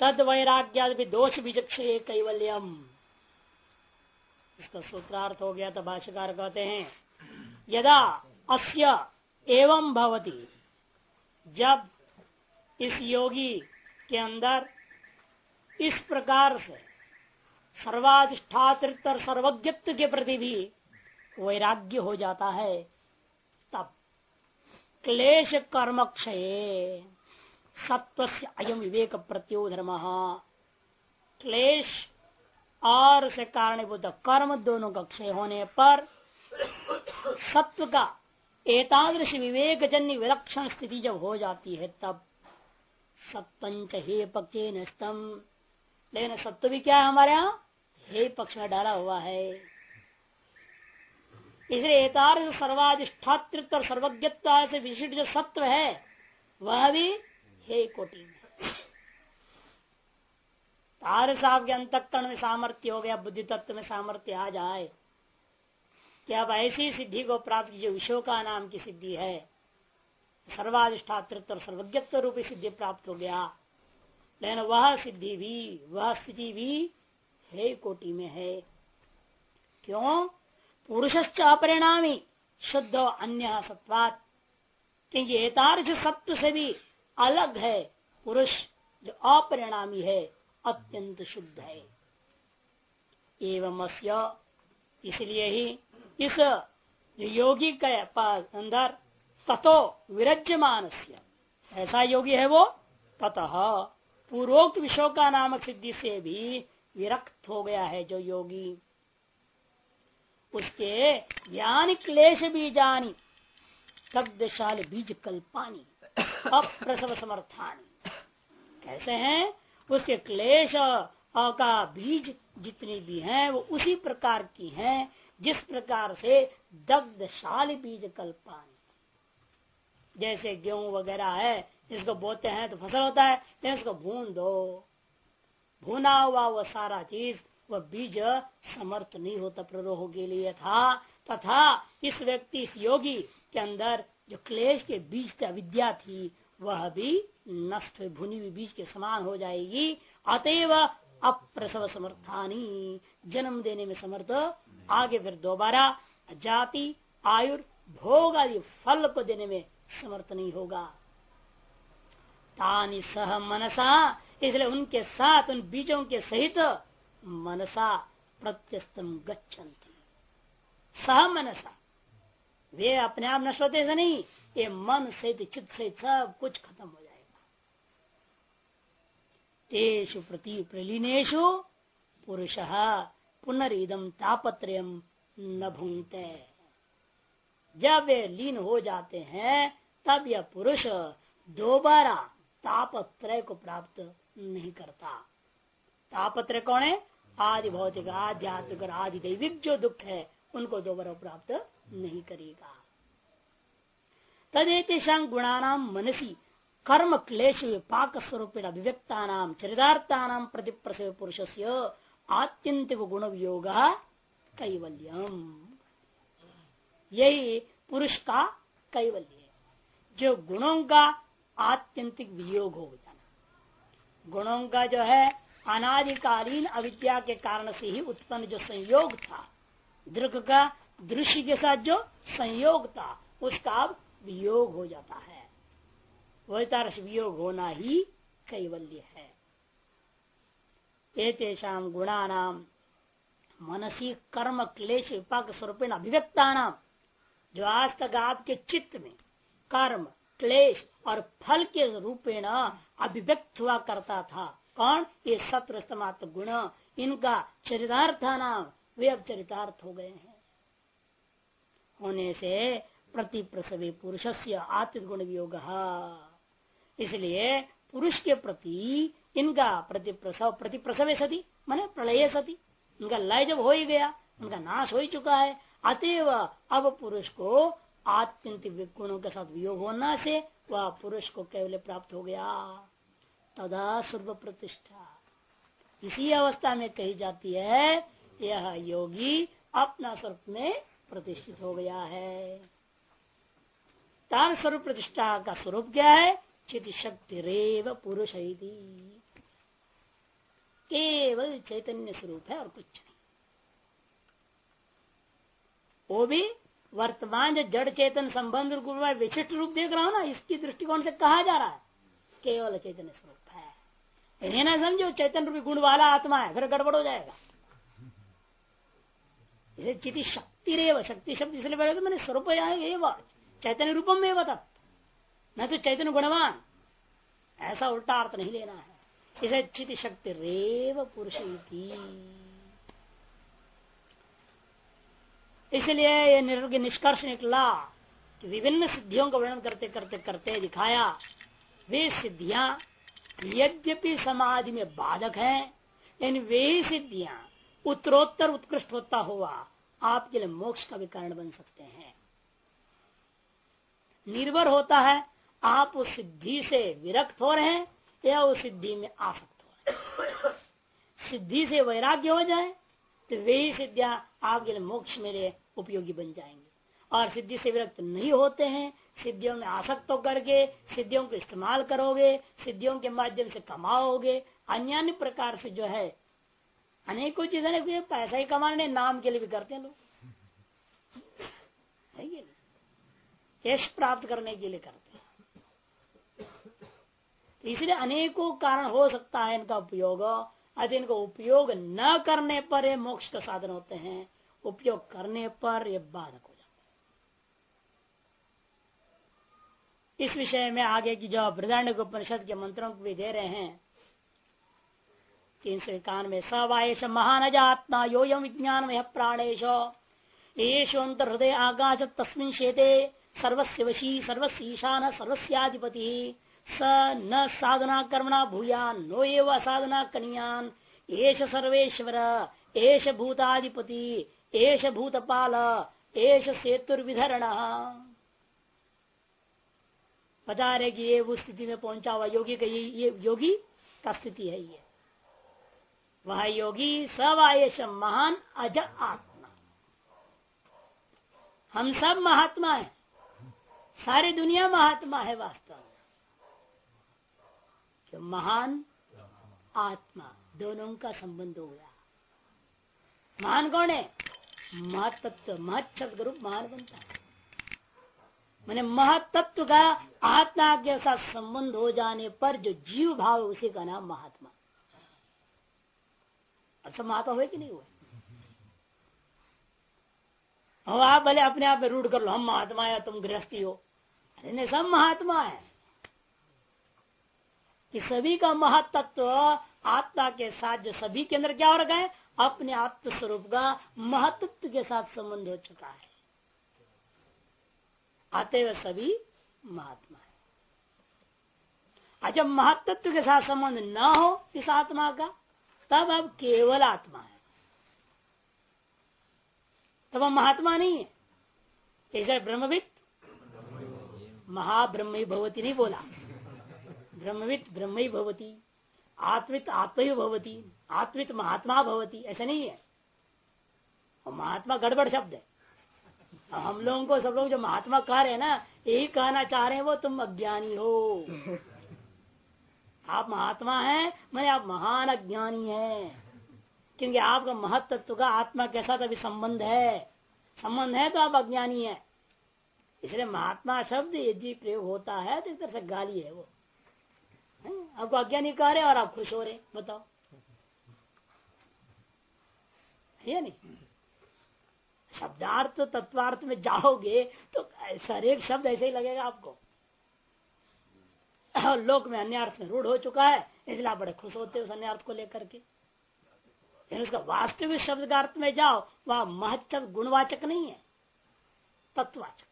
तद वैराग्या दोष विचक्षे कैवल्यम इसका सूत्रार्थ हो गया तो भाष्यकार कहते हैं, यदा अस्य एवं भवती, जब इस योगी के अंदर इस प्रकार से सर्वाधिष्ठातृत्व और सर्वज्ञत्व के प्रति भी वैराग्य हो जाता है, तब क्लेश कर्म क्षय सत्व से अयम विवेक प्रत्यो धर्म क्लेश और से कारणीभूत कर्म दोनों का क्षय होने पर सत्व का एतादृश विवेक जन्य विलक्षण स्थिति जब हो जाती है, तब सत्पंच हे पक्के नस्तम लेकिन सत्व भी क्या है हमारे यहाँ? हे पक्ष में डाला हुआ है। इसलिए एतार सर्वाधिष्ठातृत्व और सर्वज्ञता से विशिष्ट जो सत्व है, वह भी हे कोटि में। तार साहब के अंतकरण में सामर्थ्य हो गया, बुद्धि तत्व में सामर्थ्य आ जाए। कि अब ऐसी सिद्धि को प्राप्त जो विश्व का नाम की सिद्धि है। सर्वाधिष्ठातृत्व और सर्वज्ञत्व रूपी सिद्धि प्राप्त हो गया। लेकिन वह सिद्धि भी, वह स्थिति भी हे कोटि में है। क्यों? पुरुष अपरिणामी, शुद्ध अन्य सत्वात। क्योंकि एतार्थ सत्व से भी अलग है, पुरुष जो अपरिणामी है, अत्यंत शुद्ध है। एवं इसलिए ही इस योगी के अंदर ततो विरज्यमान ऐसा योगी है वो, ततः पूर्वोक्त विषयों का नामक सिद्धि से भी विरक्त हो गया है जो योगी। उसके ज्ञान क्लेश बीजानी दग्धशाल बीज कल्पानी। अप्रसव समर्थानी कैसे हैं, उसके क्लेश का बीज जितनी भी हैं, वो उसी प्रकार की हैं, जिस प्रकार से दग्धशाली बीज कल्पानी। जैसे गेहूँ वगैरह है, जिसको बोते हैं तो फ़सल होता है, लेकिन उसको भून दो। भुना हुआ वह सारा चीज़ वह बीज समर्थ नहीं होता प्ररोह के लिए। था तथा इस व्यक्ति, इस योगी के अंदर जो क्लेश के बीज की अविद्या थी, वह भी नष्ट भुनी हुई बीज के समान हो जाएगी। अतएव अप्रसव समर्थानी, जन्म देने में समर्थ, आगे फिर दोबारा जाति, आयुर, भोग आदि फल को देने में समर्थ नहीं होगा। तानी सह मनसा, इसलिए उनके साथ, उन बीजों के सहित मनसा प्रत्यस्तम गच्छन्ति। सह मनसा। वे अपने आप नष्ट होते से नहीं ये मन से चित्त से सब कुछ खत्म हो जाएगा। तेषु प्रति प्रलीनेशु पुरुष पुनरिदम तापत्रय न भूंगते जब वे लीन हो जाते हैं, तब यह पुरुष दोबारा तापत्रय को प्राप्त नहीं करता। तापत्रय कौन है? आदि भौतिक, आध्यात्मिक और आदि दैविक जो दुख है, उनको दोबारा प्राप्त नहीं करेगा। तदेतेषा गुणानाम मनसी कर्म क्लेश विपाक स्वरूप अभिव्यक्ता नाम चरितार्था नाम प्रतिप्रसव पुरुष से आत्यंतिक गुण वियोग कैवल्यम। यही पुरुष का कैवल्य। जो गुणों का आत्यंतिक वियोग हो जाना। गुणों का जो है, अनादिकालीन अविद्या के कारण से ही उत्पन्न जो संयोग था दृग का दृश्य के साथ जो संयोग था, उसका अब वियोग हो जाता है। वही तरह वियोग होना ही कैवल्य है। तेषाम गुणा नाम मनसी कर्म क्लेश विपाक स्वरूप अभिव्यक्ता नाम जो आज तक आपके चित्त में कर्म, क्लेश और फल के रूपेण अभिव्यक्त हुआ करता था। कौन? ये सत्र गुण। इनका चरितार्थ नाम वे अब चरितार्थ हो गए हैं। होने से प्रति प्रसवी पुरुष से गुण वियोग इसलिए पुरुष के प्रति इनका प्रति प्रसव प्रति प्रसव सती, मैंने प्रलय सती। इनका लय जब हो ही गया उनका नाश हो ही चुका है। अतएव अब पुरुष को आत्यंत गुणों के साथ वियोग होना से वह पुरुष को केवल प्राप्त हो गया। तदा सर्व प्रतिष्ठा इसी अवस्था में कही जाती है, यह योगी अपना स्वरूप में प्रतिष्ठित हो गया है। तार स्वरूप प्रतिष्ठा का स्वरूप क्या है? चित शक्ति रेव पुरुष केवल चैतन्य स्वरूप है और कुछ नहीं। वो भी वर्तमान जो जड़ चेतन संबंध विशिष्ट रूप देख रहा हूँ ना, इसकी दृष्टिकोण से कहा जा रहा है। केवल चैतन्य स्वरूप है। इन्हें ना समझो, चैतन्य रूपी गुण वाला आत्मा है, फिर गड़बड़ हो जाएगा। इसे चिति शक्ति रेव शक्ति शब्द इसलिए बोले तो मैंने स्वरूप चैतन्य रूपम में बता न तो चैतन्य गुणवान। ऐसा उल्टा अर्थ नहीं लेना है। इसे चिति शक्ति रेव पुरुष इसलिए ये निष्कर्ष निकला कि विभिन्न सिद्धियों का वर्णन करते करते करते दिखाया, वे सिद्धियाँ यद्यपि समाधि में बाधक हैं इन वे सिद्धियाँ उत्तरोत्तर उत्कृष्ट होता हुआ आपके लिए मोक्ष का भी कारण बन सकते हैं। निर्भर होता है आप उस सिद्धि से विरक्त हो रहे हैं या उस सिद्धि में आसक्त हो रहे सिद्धि से वैराग्य हो जाए तो वे ही सिद्धियाँ आपके लिए मोक्ष मेरे उपयोगी बन जाएँगे। और सिद्धि से विरक्त नहीं होते हैं, सिद्धियों में आसक्त होकर के सिद्धियों को इस्तेमाल करोगे, सिद्धियों के माध्यम से कमाओगे अन्य प्रकार से जो है अनेकों चीज़ें पैसा ही कमाने नाम के लिए भी करते हैं लोग। यश प्राप्त करने के लिए करते हैं। तो इसलिए अनेकों कारण हो सकता है इनका उपयोग। अति इनको उपयोग न करने पर ये मोक्ष का साधन होते हैं, उपयोग करने पर ये बाधक हो जाते इस विषय में आगे की जो बृदाण्य उपनिषद के मंत्रों को भी दे रहे हैं तीन सौ इक्यानवे सवायश महान अजात्मा योयम विज्ञान में प्राणेश। येषोन्तर हृदय आकाश तस्मिन शेते सर्वस्य वशी, सर्वस्य ईशान सर्वस्याधिपति स न साधना कर्मणा भूयान, नो एव साधना कनियान एष सर्वेश्वर, एष भूताधिपति, एष भूतपाल, एष सेतुर्विधरण। बता रहे कि ये उस स्थिति में पहुँचा हुआ योगी का ये योगी का स्थिति है ये। वह योगी सवायश महान अज आत्मा। हम सब महात्मा है। सारी दुनिया महात्मा है वास्तव में। जो महान आत्मा, दोनों का संबंध हो गया। महान कौन है? महत्व महत्व रूप महान बनता है। मैंने महातत्व का आत्मा के साथ संबंध हो जाने पर जो जीव भाव उसी का नाम महात्मा। अच्छा महात्मा हुए कि नहीं हुए? और आप भले अपने आप में रूढ़ कर लो, हम महात्मा है, तुम गृहस्थी हो। अरे नहीं, सब महात्मा है। कि सभी का महत्व आत्मा के साथ, जो सभी के अंदर क्या हो रखा है? अपने आत्म स्वरूप का महत्व के साथ संबंध हो चुका है। आते हुए सभी महात्मा है। अच्छा महत्व के साथ संबंध न हो, इस आत्मा का तब अब केवल आत्मा है। तब हम महात्मा नहीं है। ऐसे ब्रह्मविद, महाब्रह्म भवती नहीं बोला। ब्रह्मविद, ब्रह्म भवती आत्मित आत्म ही भवती आत्मित महात्मा भवती, ऐसा नहीं है। और महात्मा गड़बड़ शब्द है। हम लोगों को सब लोग जो महात्मा कह रहे हैं ना, यही कहना चाह रहे हैं, वो तुम अज्ञानी हो। आप महात्मा हैं, मैंने आप महान अज्ञानी हैं। क्योंकि आपका महत्व का आत्मा के साथ अभी संबंध है? संबंध है तो आप अज्ञानी है। इसलिए महात्मा शब्द यदि प्रयोग होता है तो एक तरह से गाली है वो। है? आपको अज्ञानी कह रहे और आप खुश हो रहे बताओ। है नहीं? शब्दार्थ तत्वार्थ में जाओगे तो सर एक शब्द ऐसे ही लगेगा आपको। लोक में अन्य अर्थ में रूढ़ हो चुका है, इसलिए आप बड़े खुश होते उस अन्य अर्थ को लेकर के। लेकिन उसका वास्तविक शब्द का अर्थ में जाओ, वह महत्व गुणवाचक नहीं है तत्ववाचक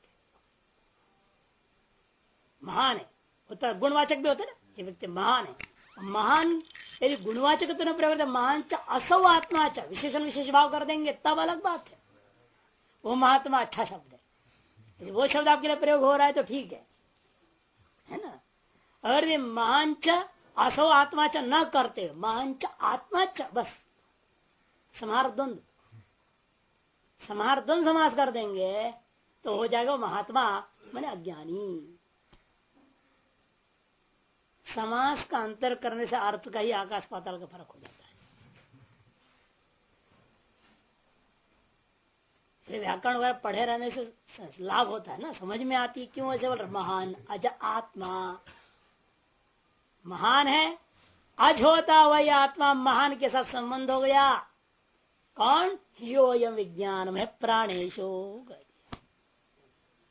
महान है। उत्तर गुणवाचक भी होते ना, ये व्यक्ति महान है। महान, यदि गुणवाचक तो न प्रवृत्त, महान च असव आत्मा च, विशेषण विशेष भाव कर देंगे, तब अलग बात है। वो महात्मा अच्छा शब्द है। यदि वो शब्द आपके लिए प्रयोग हो रहा है तो ठीक है। है ना? अगर ये महान च असो आत्मा च न करते महान च आत्मा च, बस। समार द्वंद समार द्वंद समास कर देंगे तो हो जाएगा महात्मा, मैंने अज्ञानी। समास का अंतर करने से अर्थ का ही आकाश पाताल का फ़र्क हो जाता है। व्याकरण वगैरह पढ़े रहने से लाभ होता है ना, समझ में आती क्यों ऐसे बोल महान, अज आत्मा। महान है। अज होता वही आत्मा महान के साथ संबंध हो गया। कौन? यो यम विज्ञान में प्राणेशो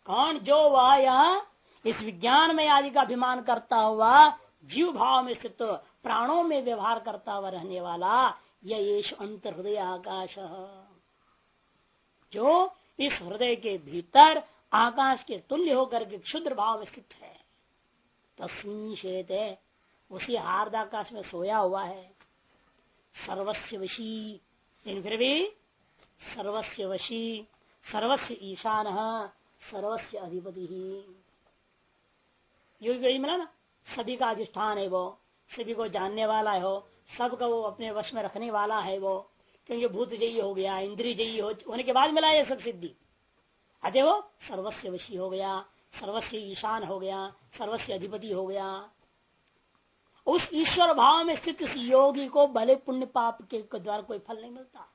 कौन? जो वह यह इस विज्ञान में आदि का अभिमान करता हुआ, जीव भाव में स्थित प्राणों में व्यवहार करता हुआ रहने वाला यश अंतर हृदय आकाश जो इस हृदय के भीतर आकाश के तुल्य होकर के क्षुद्र भाव में स्थित है। है उसी हार्दाकाश में सोया हुआ है। सर्वस्व वशी, लेकिन फिर भी सर्वस्व वशी सर्वस्व ईशान सर्वस्व अधिपति। ही यही मिला ना? सभी का अधिष्ठान है वो, सभी को जानने वाला है वो, सबका वो अपने वश में रखने वाला है वो। क्योंकि भूत जयी हो गया, इंद्रिय जयी हो, होने के बाद मिला ये सब सिद्धि। अतः वो सर्वस्व वशी हो गया सर्वस्व ईशान हो गया सर्वस्व अधिपति हो गया। उस ईश्वर भाव में स्थित इस योगी को भले पुण्य पाप के द्वारा कोई फल नहीं मिलता।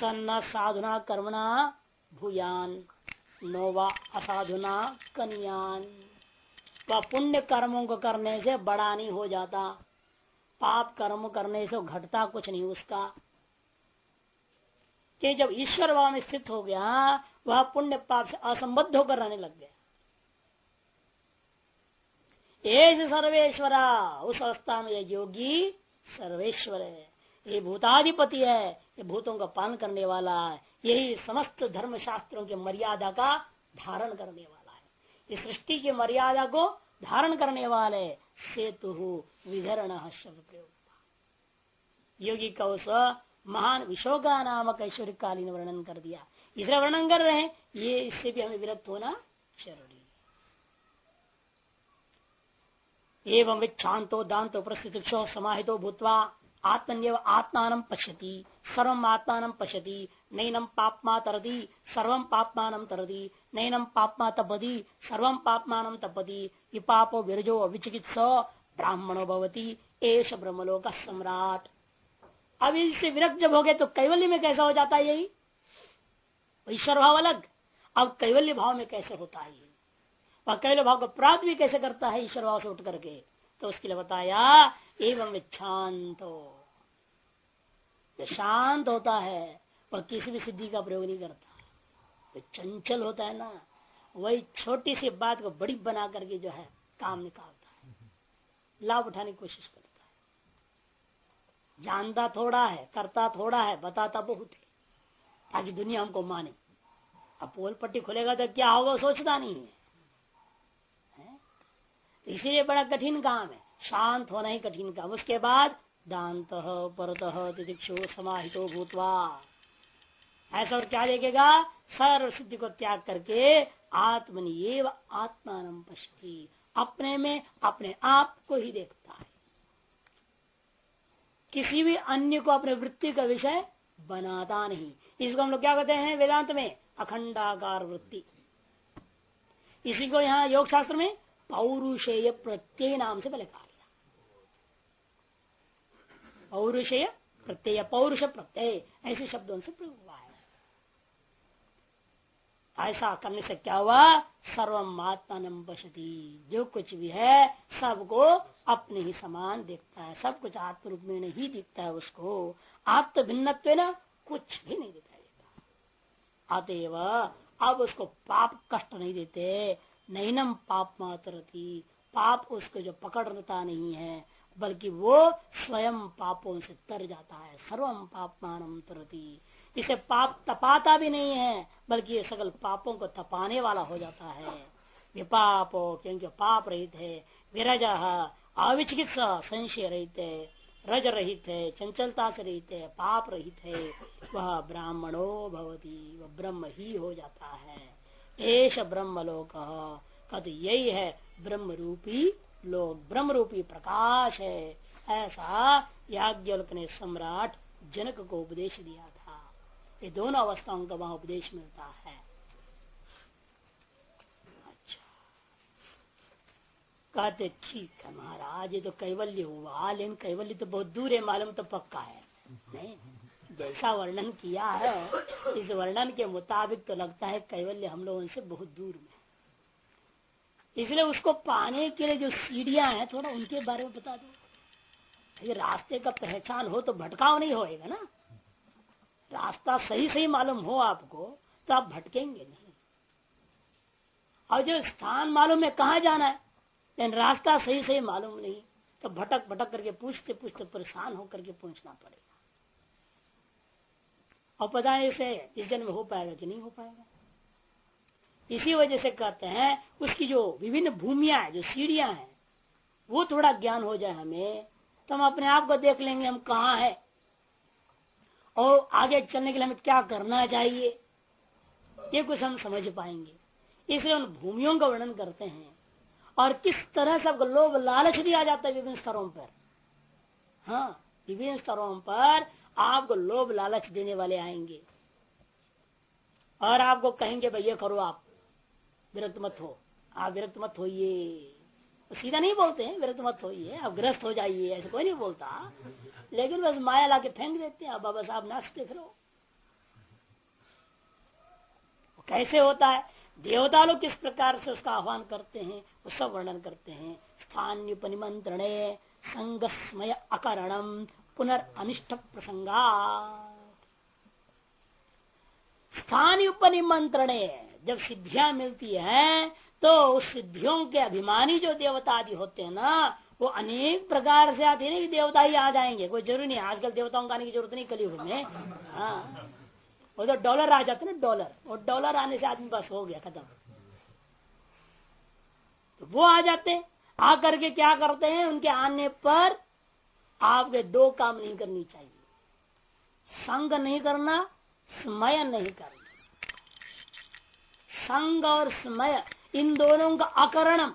सन्ना साधुना कर्मणा भूयान, नोवा असाधुना कन्यान। वह पुण्य कर्मों को करने से बड़ा नहीं हो जाता। पाप कर्म करने से घटता कुछ नहीं उसका। कि जब ईश्वर भाव में स्थित हो गया, वह पुण्य पाप से असंबद्ध होकर रहने लग गया। ये सर्वेश्वरा, उस अवस्था में योगी सर्वेश्वर है। ये भूताधिपति है, ये भूतों का पालन करने वाला है, यही समस्त धर्म शास्त्रों की मर्यादा का धारण करने वाला है। इस सृष्टि की मर्यादा को धारण करने वाले सेतु विधरण शब्द प्रयोग योगी का उस महान विशोका नामक ऐश्वर्य कालीन वर्णन कर दिया। इसलिए वर्णन कर रहे हैं, ये इससे भी हमें विरक्त होना ज़रूरी एवं विच्छांतो दांतो प्रस्थित समाहितो भूतवा आत्मन्यव आत्मान पश्यति सर्व आत्मान पश्यति नैनम पापमा तरदी सर्व पापमान तरदी नैनम पापमा तपदी सर्व पापमान तपदी विपापो विरजो अविचिकित्स ब्राह्मणो भवती एश ब्रह्मलोक सम्राट। अब इससे विरक्त जब हो गए तो कैवल्य में कैसा हो जाता है यही? ईश्वर भाव अलग अब कैवल्य भाव में कैसे होता है कैवल्य भाव को प्राप्त भी कैसे करता है ईश्वर भाव से उठ करके? तो उसके लिए बताया, एवं शांत हो। शांत होता है वह किसी भी सिद्धि का प्रयोग नहीं करता। तो चंचल होता है ना, वही छोटी सी बात को बड़ी बना करके जो है, काम निकालता है। लाभ उठाने की कोशिश करता है। जानता थोड़ा है, करता थोड़ा है, बताता बहुत है, ताकि दुनिया हमको माने। अब पोल पट्टी खुलेगा तो क्या होगा, सोचता नहीं है। इसीलिए बड़ा कठिन काम है। शांत होना ही कठिन काम। उसके बाद दांत, परत तिदिक्षु समाहितो भूतवा। ऐसा और क्या देखेगा सर्व सिद्धि को त्याग करके आत्मनि एव आत्मान पश्यति। अपने में, अपने आप को ही देखता है। किसी भी अन्य को अपने वृत्ति का विषय बनाता नहीं। इसको हम लोग क्या कहते हैं वेदांत में? अखंडाकार वृत्ति। इसी को यहाँ योग शास्त्र में पौरुषेय प्रत्यय नाम से पहले कहा गया। पौरुषेय प्रत्यय, पौरुष प्रत्यय, ऐसे शब्दों से प्रयोग हुआ है। ऐसा करने से क्या हुआ? सर्वम आत्मान बसती जो कुछ भी है, सबको अपने ही समान देखता है। सब कुछ आत्म रूप में नहीं दिखता है उसको। आत्म भिन्न कुछ भी नहीं दिखाई देता। अतएव अब उसको पाप कष्ट नहीं देते। नैनम पाप मातरती। पाप उसको जो पकड़ता नहीं है, बल्कि वो स्वयं पापों से तर जाता है। सर्वम पाप मानम तरती। इसे पाप तपाता भी नहीं है, बल्कि ये सकल पापों को तपाने वाला हो जाता है। विपापो क्योंकि पाप रहित है, विरज अविचिकित्सा संशय रहित है, रज रहित है, चंचलता से रहित है, पाप रहित है, वह ब्राह्मणो भवती, वह ब्रह्म ही हो जाता है। एश ब्रह्म लोक कद यही है ब्रह्म रूपी लोक ब्रह्म रूपी प्रकाश है। ऐसा याज्ञवल्क ने सम्राट जनक को उपदेश दिया था। ये दोनों अवस्थाओं का वहाँ उपदेश मिलता है। अच्छा। कहते ठीक है महाराज ये तो कैवल्य हुआ लेकिन कैवल्य तो बहुत दूर है मालूम तो पक्का है। नहीं जैसा वर्णन किया है, इस वर्णन के मुताबिक तो लगता है कैवल्य हम लोगों से बहुत दूर में इसलिए उसको पाने के लिए जो सीढ़ियाँ हैं, थोड़ा उनके बारे में बता दो। ये रास्ते का पहचान हो तो भटकाव नहीं होएगा ना। रास्ता सही सही मालूम हो आपको तो आप भटकेंगे नहीं। और जो स्थान मालूम है, कहाँ जाना है? लेकिन रास्ता सही सही मालूम नहीं तो भटक भटक करके पूछते पूछते परेशान होकर के पहुँचना पड़ेगा। पता नहीं इस जन्म हो पाएगा कि नहीं हो पाएगा। इसी वजह से कहते हैं, उसकी जो विभिन्न भूमिया है, जो सीढ़ियाँ हैं, वो थोड़ा ज्ञान हो जाए हमें तो हम अपने आप को देख लेंगे हम कहा है। और आगे चलने के लिए हमें क्या करना चाहिए, ये कुछ हम समझ पाएँगे। इसलिए उन भूमियों का वर्णन करते हैं। और किस तरह से लोभ, लालच दिया जाता है विभिन्न स्तरों पर। हाँ विभिन्न स्तरों पर आपको लोभ लालच देने वाले आएँगे। और आपको कहेंगे, भाई ये करो आप, विरक्त मत हो। आप विरक्त मत होइए। सीधा नहीं बोलते हैं, विरक्त मत होइए, आप ग्रस्त हो जाइए। ऐसे कोई नहीं बोलता। लेकिन बस माया ला के फेंक देते हैं बाबा साहब नाश देख लो कैसे होता है? देवता लोग किस प्रकार से उसका आह्वान करते हैं सब वर्णन करते हैं। स्थान्य उपनिमंत्रण संगस्मय अकरणम पुनर्निष्ठ प्रसंगा स्थानीय उपनिमंत्रण जब सिद्धियाँ मिलती है तो उस सिद्धियों के अभिमानी जो देवता आदि होते हैं ना, वो अनेक प्रकार से आते हैं देवता ही आ जाएँगे। कोई ज़रूरी नहीं, आजकल देवताओं का आने की ज़रूरत नहीं कलयुग में। हाँ। वो तो डॉलर आ जाते ना, डॉलर। और डॉलर आने से आदमी बस हो गया, खत्म। तो वो आ जाते आकर के क्या करते हैं, उनके आने पर आपके दो काम नहीं करनी चाहिए। संग नहीं करना, स्मय नहीं करना। संग और स्मय, इन दोनों का अकरणम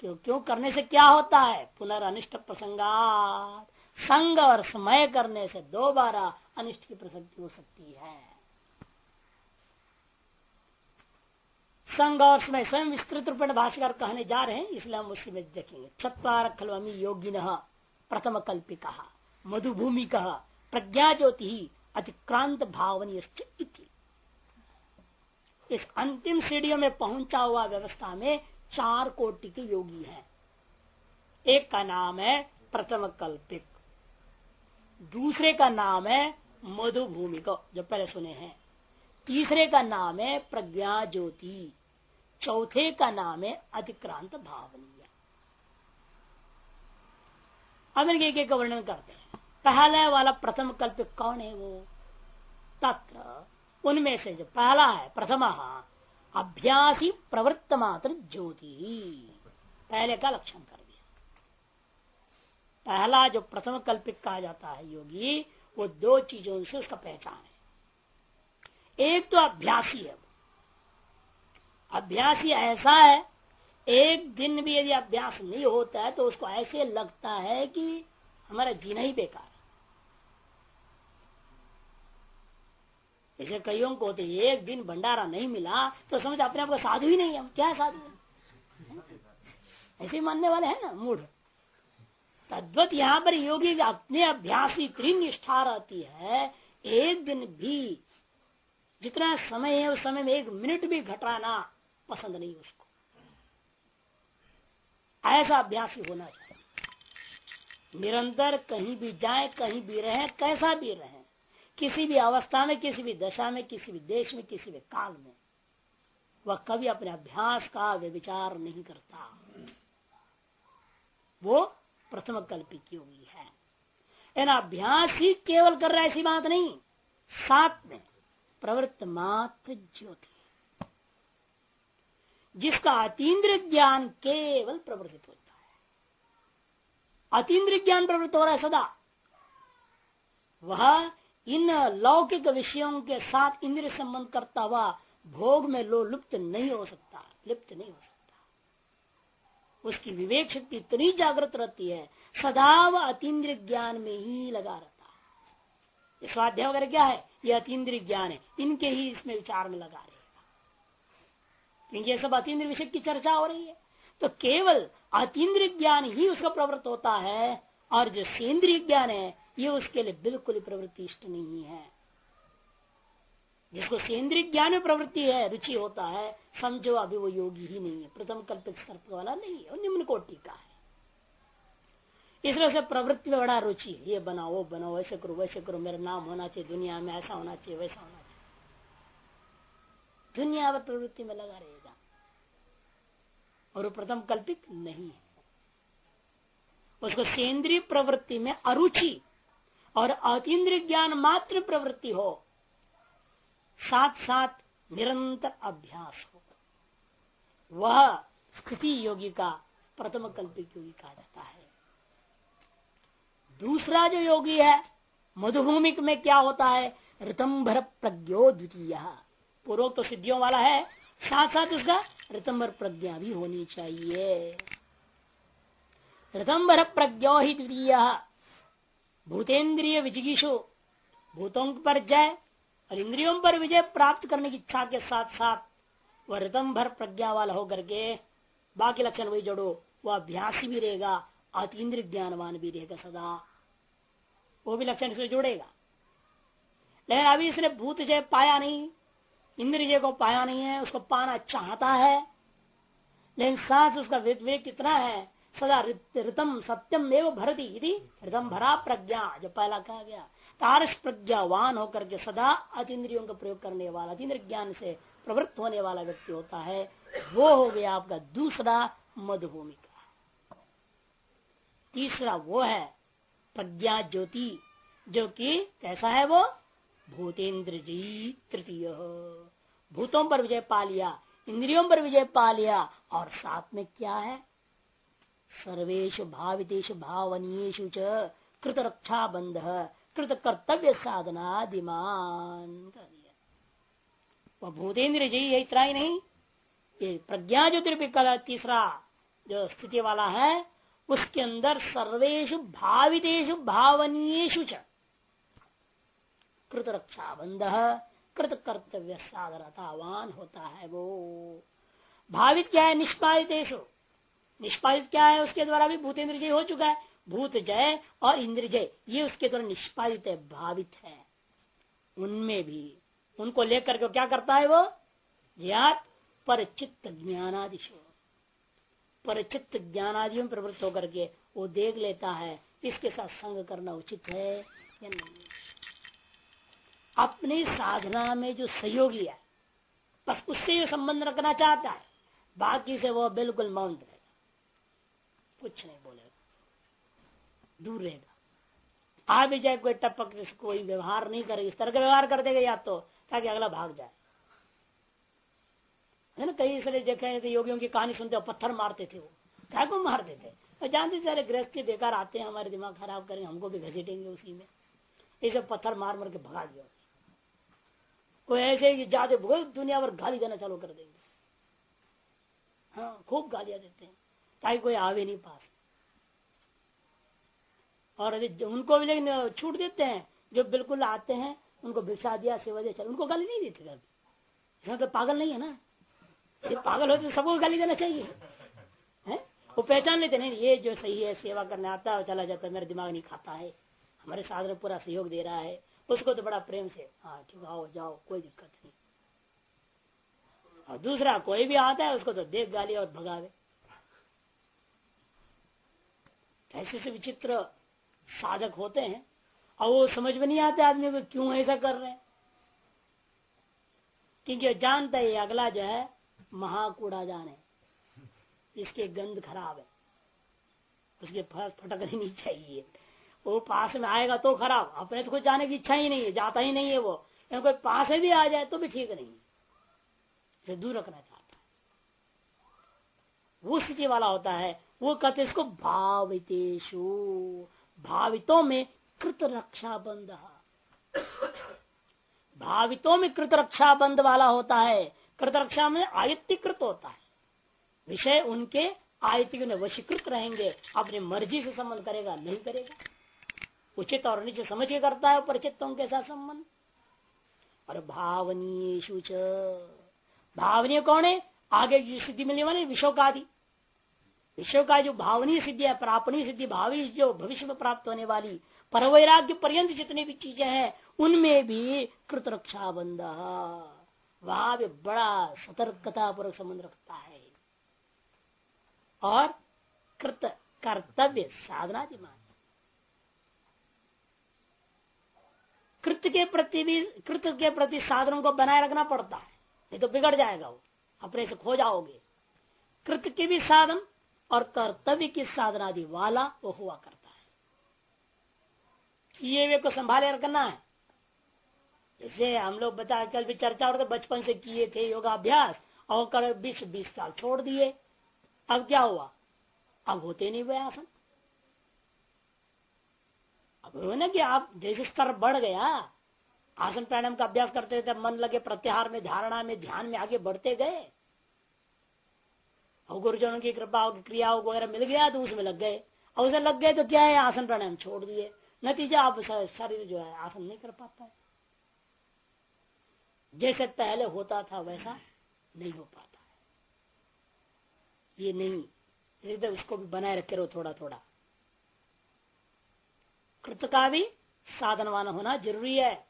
क्यों क्यों करने से क्या होता है? पुनर्निष्ट प्रसंगात। संग और समय करने से दोबारा अनिष्ट की प्रसक्ति हो सकती है। संग और समय स्वयं विस्तृत रूप में कहने जा रहे हैं, इसलिए हम उसी में देखेंगे। चतवार खलवामी योगिन प्रथम कल्पिका मधुभूमि कह प्रज्ञा ज्योति अतिक्रांत भावनीय इस अंतिम सीढ़ियों में पहुँचा हुआ व्यवस्था में चार कोटि के योगी हैं। एक का नाम है प्रथम कल्पिक, दूसरे का नाम है मधुभूमि को जो पहले सुने हैं। तीसरे का नाम है प्रज्ञा ज्योति। चौथे का नाम है अधिक्रांत भावनीय। अब इनके एक एक वर्णन करते हैं। पहले वाला प्रथम कल्प कौन है वो? तत्र, उनमें से जो पहला है, प्रथम, अभ्यासी प्रवृत्त मात्र ज्योति। पहले का लक्षण कर दिया। पहला जो प्रथम कल्पिक कहा जाता है योगी, वो दो चीज़ों से उसका पहचान है। एक तो अभ्यासी है अभ्यासी ऐसा है, एक दिन भी यदि अभ्यास नहीं होता है तो उसको ऐसे लगता है कि हमारा जीना ही बेकार है। जैसे कईयों को तो एक दिन भंडारा नहीं मिला तो समझ अपने आप को साधु ही नहीं हम क्या साधु है? ऐसे मानने वाले हैं ना, मूढ़। तद्वत यहाँ पर योगी अपने अभ्यास इतनी निष्ठा रहती है, एक दिन भी जितना समय है, उस समय में एक मिनट भी घटाना पसंद नहीं उसको। ऐसा अभ्यास होना चाहिए। निरंतर कहीं भी जाए, कहीं भी रहे, कैसा भी रहे, किसी भी अवस्था में, किसी भी दशा में, किसी भी देश में, किसी भी काल में, वह कभी अपने अभ्यास का विचार नहीं करता। वो प्रथम कल्पित योगी है। अभ्यास ही केवल कर रहा है ऐसी बात नहीं। साथ में प्रवृत्त मात्र ज्योति। जिसका अतीन्द्र ज्ञान केवल प्रवृत्त होता है। अतीन्द्र ज्ञान प्रवृत्त हो रहा है सदा। वह इन लौकिक विषयों के साथ इंद्र संबंध करता हुआ भोग में लो लुप्त नहीं हो सकता, लिप्त नहीं हो सकता। उसकी विवेक शक्ति इतनी जागृत रहती है, सदा वह अतीन्द्र ज्ञान में ही लगा रहता है। स्वाध्याय वगैरह क्या है? यह अतीन्द्र ज्ञान है। इनके ही इसमें विचार में लगा क्योंकि ये सब अतीन्द्र विषय की चर्चा हो रही है। तो केवल अतीन्द्र ज्ञान ही उसका प्रवृत्त होता है और जो सेंद्रीय ज्ञान है, ये उसके लिए बिल्कुल प्रवृत्ति इष्ट नहीं है। जिसको सेंद्रीय ज्ञान में प्रवृत्ति है, रुचि होता है, समझो अभी वो योगी ही नहीं है, प्रथम कल्पित सर्प वाला नहीं है निम्न कोटि का है। इसलिए उसे प्रवृत्ति में बड़ा रुचि है, ये बनाओ वो बनाओ, वैसे करो वैसे करो, मेरा नाम होना चाहिए, दुनिया में ऐसा होना चाहिए, वैसा होना चाहिए। दुनिया में प्रवृत्ति में लगा रहेगा और वो प्रथम कल्पित नहीं है। उसको सेंद्रीय प्रवृत्ति में अरुचि और अतीन्द्रिय ज्ञान मात्र प्रवृत्ति हो साथ साथ निरंतर अभ्यास हो। वह स्थिति योगी का, प्रथम कल्पित योगी कहा जाता है। दूसरा जो योगी है, मधुभूमिक में क्या होता है? ऋतंभर प्रज्ञो द्वितीय। पूर्व तो सिद्धियों वाला है साथ साथ उसका ऋतंभर प्रज्ञा भी होनी चाहिए। ऋतंभर प्रज्ञो ही द्वितीय। भूतेन्द्रिय विजिगिशु भूतों पर जय और इंद्रियों पर विजय प्राप्त करने की इच्छा के साथ साथ वह रितम भर प्रज्ञा वाला होकर के बाकी लक्षण वही जोड़ो, वह अभ्यासी भी रहेगा अतीन्द्र ज्ञानवान भी रहेगा सदा। वो भी लक्षण इसमें जोड़ेगा। लेकिन अभी इसने भूत जय पाया नहीं। इंद्र जय को पाया नहीं है, उसको पाना चाहता है। लेकिन साथ उसका विवेक कितना है? सदा ऋतम सत्यम एवं भरती ऋतम भरा प्रज्ञा, जो पहला कहा गया। तारस प्रज्ञावान होकर के सदा अतिद्रियों का प्रयोग करने वाला अतिद्र ज्ञान से प्रवृत्त होने वाला व्यक्ति होता है। वो हो गया आपका दूसरा मधुभूमिका तीसरा वो है प्रज्ञा ज्योति, जो कि कैसा है वो? भूतेन्द्र जी तृतीय। भूतों पर विजय पा लिया, इंद्रियों पर विजय पा लिया, और साथ में क्या है? सर्वेश भावितेश भावनीयु च कृत रक्षा बंध कृत कर्तव्य साधना दिमान कर वह भूतेन्द्र जी है, इतना ही नहीं, ये प्रज्ञा जो त्रिपिकल तीसरा जो स्थिति वाला है, उसके अंदर सर्वेशु भावितेशु भावनीयु कृत रक्षा बंध कृत कर्तव्य साधनतावान होता है वो। भावित क्या है? निष्पादित निष्पादित क्या है? उसके द्वारा भी भूतेन्द्र जी हो चुका है। भूत जय और इंद्र जय, ये उसके द्वारा निष्पादित है, भावित है। उनमें भी, उनको लेकर के क्या करता है वो? ज्ञात परचित्त ज्ञानादिशो। परचित्त ज्ञानादियों प्रवृत्त होकर के वो देख लेता है, इसके साथ संग करना उचित है या नहीं। अपनी साधना में जो सहयोगी है, बस उससे जो संबंध रखना चाहता है। बाकी से वो बिल्कुल मौन रहेगा। कुछ नहीं बोलेगा। दूर रहेगा। आ भी जाए कोई टपक कोई व्यवहार नहीं करेगा इस तरह का व्यवहार कर देगा, या तो ताकि अगला भाग जाए। है ना, कई सारे देखे थे योगियों की कहानी सुनते हो, पत्थर मारते थे वो। क्या को मारते थे जानते सारे गृहस्थ के बेकार आते हैं, हमारे दिमाग खराब करेंगे हमको भी घसीटेंगे उसी में। ऐसे पत्थर मार मार के भगा दिया। कोई ऐसे जाते दुनिया भर गाली देना चालू कर देंगे। हाँ खूब गालियाँ देते हैं, ताकि कोई आवे नहीं पास। और यदि उनको भी लेकिन छूट देते हैं, जो बिल्कुल आते हैं, उनको भिक्षा दिया, सेवा दिया उनको गाली नहीं देते कभी। इसमें तो पागल नहीं है ना? ये पागल होते तो सबको गाली देना चाहिए। है? वो पहचान लेते नहीं, ये जो सही है, सेवा करने आता है चला जाता है, मेरा दिमाग नहीं खाता है। हमारे में पूरा सहयोग दे रहा है। उसको तो बड़ा प्रेम से हाँ ठीक आओ जाओ, कोई दिक्कत नहीं। और दूसरा, कोई भी आता है, उसको तो देख गाली और भगावे ऐसे से विचित्र साधक होते हैं, और वो समझ में नहीं आते आदमी को, क्यों ऐसा कर रहे हैं? क्योंकि जानता है अगला जो है, महाकूड़ा जान। है इसके गंध खराब है। उसके फटकनी नहीं चाहिए। वो पास में आएगा तो खराब। अपने तो कुछ जाने की इच्छा ही नहीं है, जाता ही नहीं है वो। या कोई पास भी आ जाए तो भी ठीक नहीं है। दूर रखना चाहता है। वो स्थिति वाला होता है, वो कहते इसको भावितेशु भावितों में कृत रक्षा बंध भावितों में कृत रक्षा बंध वाला होता है। कृत रक्षा में आयत्तिकृत होता है। विषय उनके आयतिक वशीकृत रहेंगे। अपनी मर्ज़ी से संबंध करेगा, नहीं करेगा। उचित और नीचे समझ के करता है परिचितों के साथ संबंध। और भावनीय सूच भावनीय कौन है? आगे स्थिति मिलने वाले विशोक आदि विश्व का जो भावनीय सिद्धि है प्रापणीय सिद्धि, भावी जो भविष्य में प्राप्त होने वाली पर वैराग्य पर्यंत जितनी भी चीज़ें हैं, उनमें भी कृत रक्षा बंद वहाँ भी बड़ा सतर्कता पूर्वक संबंध रखता है। और कृत कर्तव्य साधना दिमाग कृत के प्रति भी कृत के प्रति साधनों को बनाए रखना पड़ता है। नहीं तो बिगड़ जाएगा वो। अपने से खो जाओगे। कृत के भी साधन और कर्तव्य की साधना आदि वाला वो हुआ करता है। किए हुए को संभाले रखना है। जैसे हम लोग बता, कल भी चर्चा और बचपन से किए थे योगाभ्यास, और कर बीस बीस साल छोड़ दिए। अब क्या हुआ? अब होते नहीं हुए आसन। अब ना कि आप जैसे स्तर बढ़ गया, आसन प्राणायाम का अभ्यास करते थे, मन लगे प्रत्याहार में, धारणा में, ध्यान में आगे बढ़ते गए। और गुरुजनों की कृपा क्रियाओं वगैरह मिल गया तो उसमें लग गए। और उसे लग गए तो क्या है, आसन प्राणायाम छोड़ दिए। नतीजा आप शरीर जो है, आसन नहीं कर पाता है। जैसे पहले होता था, वैसा नहीं हो पाता है। ये नहीं। तो उसको भी बनाए रखे रहो थोड़ा थोड़ा कृत का भी साधनवान होना ज़रूरी है।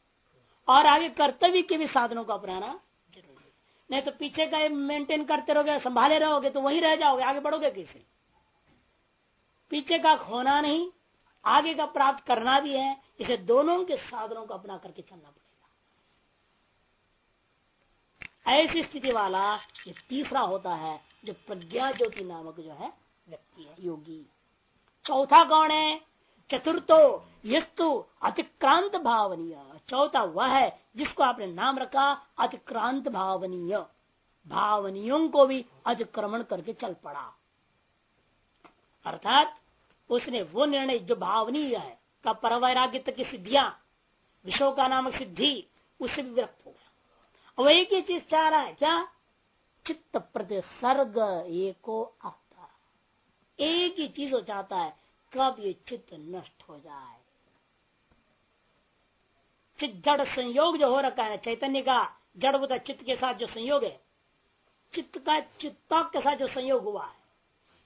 और आगे कर्तव्य के भी साधनों को अपनाना ज़रूरी है। नहीं तो पीछे का मेंटेन करते रहोगे, संभाले रहोगे तो वही रह जाओगे, आगे बढ़ोगे कैसे? पीछे का खोना नहीं, आगे का प्राप्त करना भी है, इसे दोनों के साधनों को अपना करके चलना पड़ेगा। ऐसी स्थिति वाला ये तीसरा होता है, जो प्रज्ञा ज्योति नामक जो है, व्यक्ति है, योगी। चौथा कौन है? चतुर्थो यस्तु अतिक्रांत भावनीय चौथा वह है, जिसको आपने नाम रखा अतिक्रांत भावनीय भावनियों को भी अतिक्रमण करके चल पड़ा। अर्थात, उसने वो निर्णय, जो भावनीय है, का परवैराग्य तक की सिद्धियाँ विश्व का नामक सिद्धि, उससे भी विरक्त हो गया। अब एक ही चीज़ चाह रहा है, क्या? चित्त प्रति सर्ग एको आता एक ही चीज़ वो चाहता है कब ये चित्त नष्ट हो जाए? चित्त जड़ संयोग जो हो रखा है, चैतन्य का जड़ बुता चित्त के साथ जो संयोग है, चित्त का चित्ता के साथ जो संयोग हुआ है,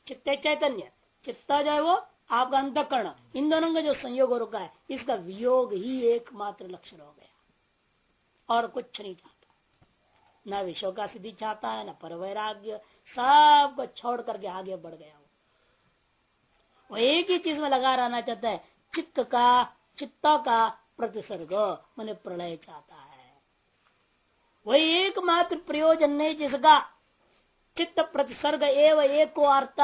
चित्त चैतन्य, चित्ता जो है वो आपका अंतकरण, इन दोनों का जो संयोग हो रखा है, इसका वियोग ही एकमात्र लक्षण हो गया। और कुछ नहीं चाहता। न विश्व का सिद्धि चाहता है, न पर वैराग्य, सब छोड़ करके आगे बढ़ गया। वो एक ही चीज़ में लगा रहना चाहता है, चित्त का चित्त का प्रतिसर्ग, मैंने प्रलय चाहता है। वही एकमात्र प्रयोजन नहीं जिसका चित्त प्रतिसर्ग एवं एक अर्थ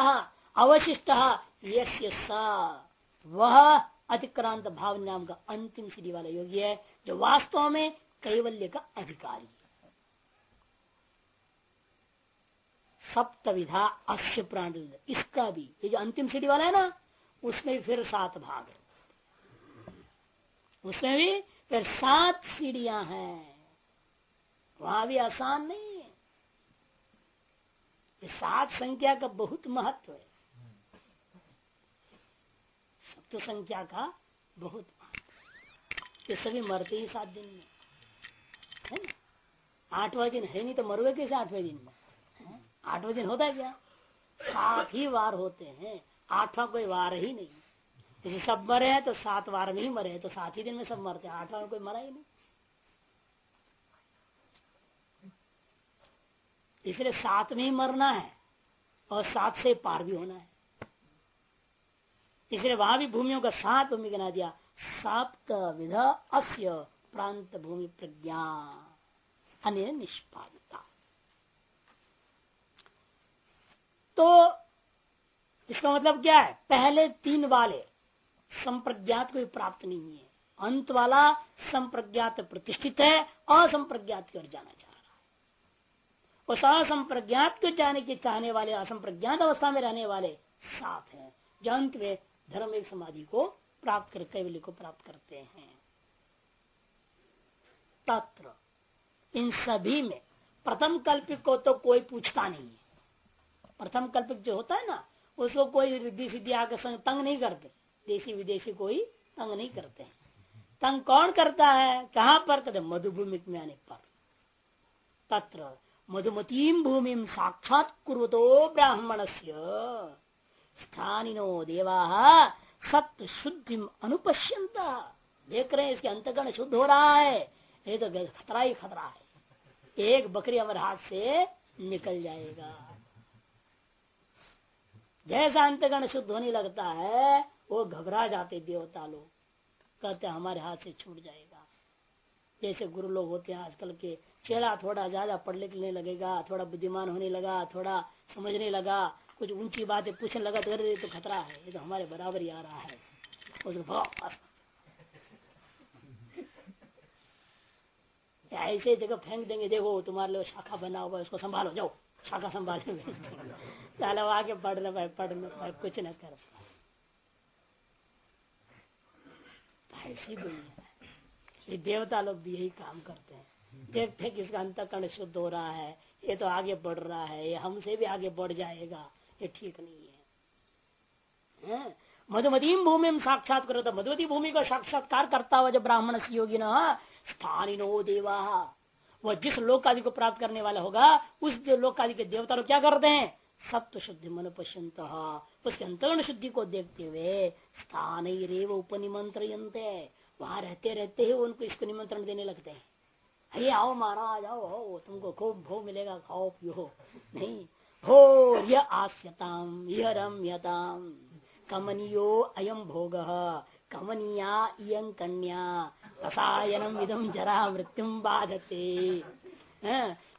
अवशिष्ट वह अतिक्रांत भाव नाम का अंतिम सीढ़ी वाला योगी है, जो वास्तव में कैवल्य का अधिकारी है सप्त विधा अश्य प्राण इसका भी, ये जो अंतिम सीढ़ी वाला है ना, उसमें फिर सात भाग है। उसमें भी फिर सात सीढ़ियाँ हैं। वहाँ भी आसान नहीं है। ये सात संख्या का बहुत महत्व है। सप्त संख्या का बहुत महत्व। ये सभी मरते ही सात दिन में। है ना? आठवां दिन है नहीं तो मरोगे कैसे आठवें दिन में? आठवें दिन होता है क्या सात ही वार होते हैं। आठवां कोई वार ही नहीं। जैसे सब मरे हैं तो सात वार में ही मरे तो सात ही दिन में सब मरते हैं। आठवां में कोई मरा ही नहीं। इसलिए सात में ही मरना है और सात से पार भी होना है। इसलिए वहाँ भी भूमियों का सात भूमि बना दिया। साप्त विध अस्य प्रांत भूमि प्रज्ञा। अन्य निष्पादिता। तो इसका मतलब क्या है? पहले तीन वाले संप्रज्ञात को प्राप्त नहीं है। अंत वाला संप्रज्ञात प्रतिष्ठित है, असंप्रज्ञात की ओर जाना चाह रहा है। उस असंप्रज्ञात को जाने के चाहने वाले, असंप्रज्ञात अवस्था में रहने वाले साथ हैं, जो अंत में धर्म एक समाधि को प्राप्त कर, कैवल्य को प्राप्त करते हैं। तत्र इन सभी में प्रथम कल्पिक को तो कोई पूछता नहीं है। प्रथम कल्पिक जो होता है ना, उसको कोई रिद्धि सिद्धि आकर तंग नहीं करते। देशी विदेशी कोई तंग नहीं करते हैं। तंग कौन करता है? कहाँ पर? कहते मधुभूमि में आने पर। तत्र मधुमतीम भूमि साक्षात कुरतो ब्राह्मण से स्थानिनो देवा सत्य शुद्धि अनुपश्यंता देख रहे हैं, इसके अंतगण शुद्ध हो रहा है। ये तो खतरा ही खतरा है। एक बकरी हमारे हाथ से निकल जाएगा। जैसा अंतगण शुद्ध होने लगता है, वो घबरा जाते देवता लोग कहते हमारे हाथ से छूट जाएगा। जैसे गुरु लोग होते हैं, आजकल के चेहरा थोड़ा ज़्यादा पढ़ लिखने लगेगा, थोड़ा बुद्धिमान होने लगा, थोड़ा समझने लगा, कुछ ऊँची बातें पूछने लगा तो अरे तो खतरा है, ये तो हमारे बराबर ही आ रहा है। ऐसे जगह फेंक देंगे, देखो, तुम्हारे लिए शाखा बना हुआ उसको संभालो, जाओ। शाखा संभाले चलो आगे पढ़ ले भाई, पढ़ ले भाई, कुछ न कर। ऐसी दुनिया ये देवता लोग भी यही काम करते हैं। देखते कि इसका अंतकरण शुद्ध हो रहा है, ये तो आगे बढ़ रहा है, ये हमसे भी आगे बढ़ जाएगा, ये ठीक नहीं है। मधुमती भूमि में साक्षात करो तो मधुमती भूमि का साक्षात्कार करता हुआ जब ब्राह्मण योगी न, स्थानिनो देवा। वह जिस लोक आदि को प्राप्त करने वाला होगा, उस लोक आदि के देवता लोग क्या करते हैं? सत्व शुद्धि मन पश्यंत उसके अंतरण शुद्धि को देखते हुए स्थान उपनिमंत्र वहाँ रहते रहते ही उनको इसको निमंत्रण देने लगते हैं। अरे आओ महाराज, आओ हो तुमको खूब भो मिलेगा, खाओ, पियो। नहीं। हो यह आस्यताम यह रम्यताम कमनियो अयम भोग। कमनिया इयं कन्या। रसायनम इदम जरा मृत्युम बाधते।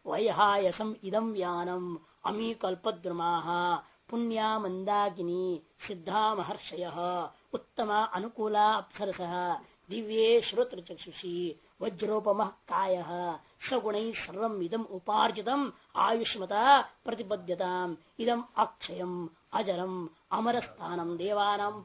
वैहायसम इदम यानम अमी कल्पद्रुमा पुण्या मंदाकिनी सिद्धा महर्षय। उत्तमा अनुकूला अप्सरस। दिव्ये श्रोत्र चक्षुषी वज्रोपम काय। सगुण सर्व इदम उपार्जितम आयुष्मता प्रतिबद्धता इदम अक्षय अजरम अमर स्थानम देवानाम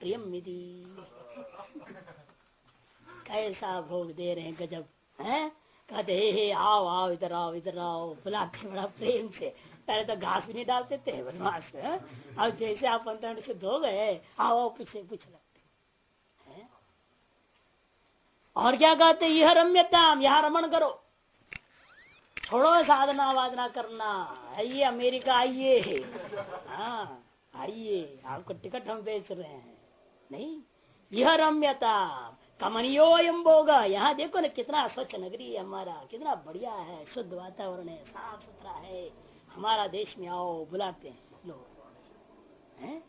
कैसा भोग दे रहे हैं गजब, है? कहते, हे हे, आओ आओ, इधर आओ इधर आओ बुलाते बड़ा प्रेम से। पहले तो घास भी नहीं डालते थे, बदमाश अब जैसे आप अंतर से धो गए, आओ आओ पूछे, पूछ लगते और क्या कहते, यह रम्यता यहाँ रमण करो। छोड़ो साधना वादना करना। आइए, अमेरिका, आइए। हाँ आइए, आपको टिकट हम बेच रहे हैं। नहीं, यह रम्यता कमनियो एम बोगा। यहाँ देखो ना कितना स्वच्छ नगरी है हमारा, कितना बढ़िया है, शुद्ध वातावरण है, साफ़ सुथरा है। हमारा देश में आओ, बुलाते हैं लोग। हैं?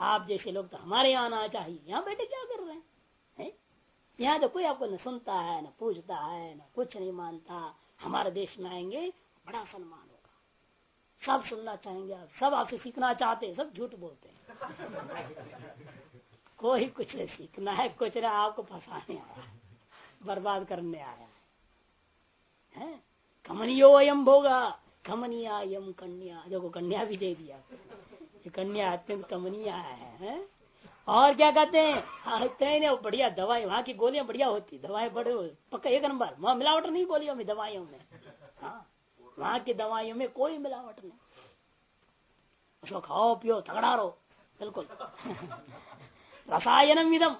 आप जैसे लोग तो हमारे यहाँ आना चाहिए। यहाँ बैठे क्या कर रहे हैं? है? यहाँ तो कोई आपको न सुनता है, न पूछता है, न कुछ नहीं मानता। हमारे देश में आएँगे, बड़ा सम्मान होगा। सब सुनना चाहेंगे आप, सब आपसे सीखना चाहते हैं, सब झूठ बोलते हैं। कोई कुछ नहीं सीखना है कुछ नहीं आपको फंसाने आया बर्बाद करने आया है। कमनियो यम भोगा कमनिया यम कन्या। देखो कन्या भी दे दिया। ये कन्या अत्यंत कमनिया है, है? और क्या कहते हैं? हाँ इतने बढ़िया दवाई वहाँ की गोलियाँ बढ़िया होती दवाई बड़े पक्का एक नंबर। वहाँ मिलावट नहीं गोलियों में दवाइयों में। हाँ वहाँ की दवाइयों में कोई मिलावट नहीं। उसको खाओ पियो तगड़ा रहो बिल्कुल। रसायनम विदम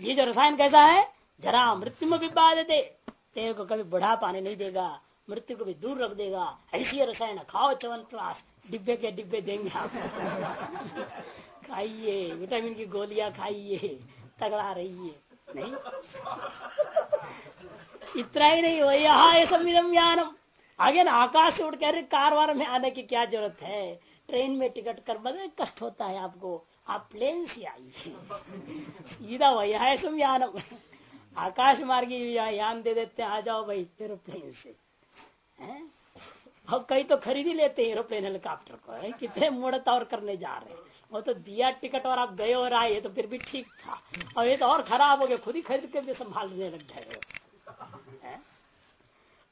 ये जो रसायन कैसा है? जरा मृत्यु में भी बाधते। तेरे को कभी बढ़ा पाने नहीं देगा, मृत्यु को भी दूर रख देगा। ऐसी रसायन खाओ चवन प्रास डिब्बे के डिब्बे देंगे आप। खाइए, विटामिन की गोलियाँ खाइए, तगड़ा रहिए। नहीं? इतना ही नहीं वही हो यहाँ संविधम ज्ञानम आगे ना, आकाश से उठ कर कार वार में आने की क्या ज़रूरत है? ट्रेन में टिकट कर बड़े कष्ट होता है आपको। आप प्लेन से आइए सीधा वही है तुम संज्ञानम आकाश मार्ग यान दे देते आ जाओ भाई एरोप्लेन से अब कई तो खरीद ही लेते हैं एरोप्लेन हेलीकॉप्टर को कितने मुड़त और करने जा रहे हैं वो तो दिया टिकट और आप गए और आए तो फिर भी ठीक था और ये तो और खराब हो गया खुद ही खरीद के भी संभालने लग गए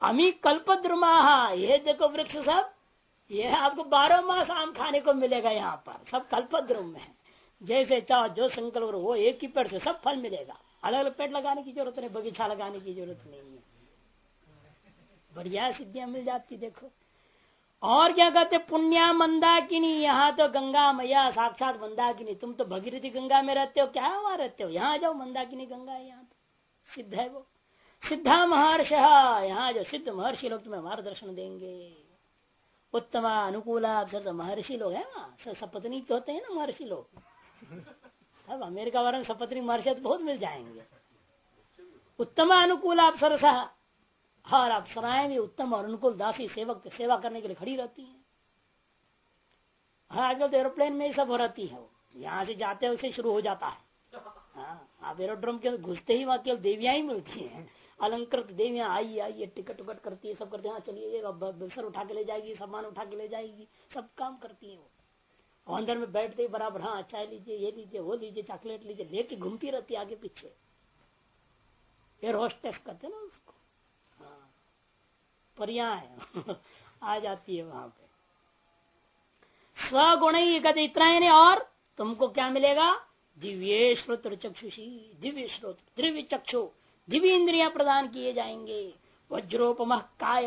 अमी कल्पद्रुमा ये देखो वृक्ष सब ये आपको बारह मास आम खाने को मिलेगा यहाँ पर सब कल्पद्रुम है जैसे चाहो जो संकल्प वो एक ही पेड़ से सब फल मिलेगा। अलग अलग पेड़ लगाने की ज़रूरत नहीं, बगीचा लगाने की ज़रूरत नहीं है। बढ़िया सिद्धियाँ मिल जाती, देखो। और क्या कहते, पुण्या मंदाकिनी, यहाँ तो गंगा मैया, साक्षात मंदाकिनी। तुम तो भगीरथी गंगा में रहते हो, क्या वहाँ रहते हो? यहाँ जाओ, मंदाकिनी गंगा है यहाँ तो। सिद्ध है वो। सिद्धा महर्ष यहाँ जो सिद्ध महर्षि लोग तुम्हें मार्गदर्शन देंगे। उत्तम अनुकूल महर्षि लोग है ना सपत्नी तो होते हैं ना महर्षि लोग। अब अमेरिका वाले सपत्नी महर्षि तो बहुत मिल जाएँगे। उत्तम अनुकूल आप सरस और अप्सराएँ भी उत्तम और अनुकूल दासी सेवक सेवा करने के लिए खड़ी रहती है। हाँ आजकल तो एरोप्लेन में ही सब हो रहती है यहाँ से जाते हैं उसे शुरू हो जाता है। हाँ आप एरोड्रोम के घुसते ही वहाँ केवल देवियाँ ही मिलती हैं। अलंकृत देवियाँ आई आई टिकट उकट करती है सब करते हैं। हाँ, चलिए सर उठा के ले जाएगी सामान उठा के ले जाएगी सब काम करती है वो। अंदर में बैठते ही बराबर हाँ चाय लीजिए, ये लीजिए, वो लीजिए, चॉकलेट लीजिए, लेके घूमती रहती आगे पीछे। एयर होस्टेस करते ना उसको। है। आ जाती है वहाँ पे। स्वगुण ही कहते इतना ही नहीं, और तुमको क्या मिलेगा? दिव्य श्रोत चक्षुषी, दिव्य श्रोत्र दिव्य चक्षु, दिव्य इंद्रिया प्रदान किए जाएँगे। वज्रोपम काय।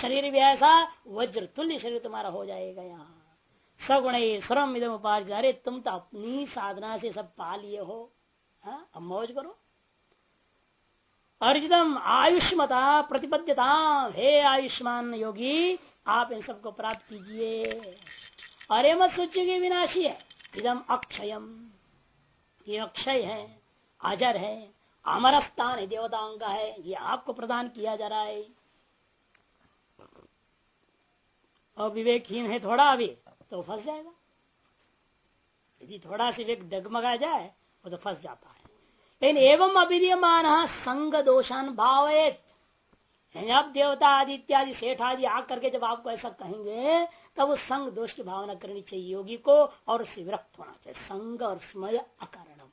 शरीर भी ऐसा, वज्र तुल्य शरीर तुम्हारा हो जाएगा यहाँ। सगुण स्वरम इधम उपार्ज अरे, तुम तो अपनी साधना से सब पा लिए हो। हाँ? अब मौज करो। अर्जितम आयुष्मता प्रतिपद्यता। हे आयुष्मान योगी, आप इन सबको प्राप्त कीजिए। अरे, मत सोचिए विनाशी है। इदम अक्षयम। ये अक्षय है, अजर है, अमर स्थान है देवताओं का है। ये आपको प्रदान किया जा रहा है। और विवेकहीन है थोड़ा अभी। तो फंस जाएगा। यदि थोड़ा सा विवेक डगमगा जाए, वो तो फंस जाता है। लेकिन एवं अभिधीयमान संग दोषान भावित अब देवता आदि इत्यादि, सेठ आदि आकर के जब आपको ऐसा कहेंगे, तब वो संग दोष की भावना करनी चाहिए योगी को और उससे विरक्त होना चाहिए। संग और स्मय अकारणम।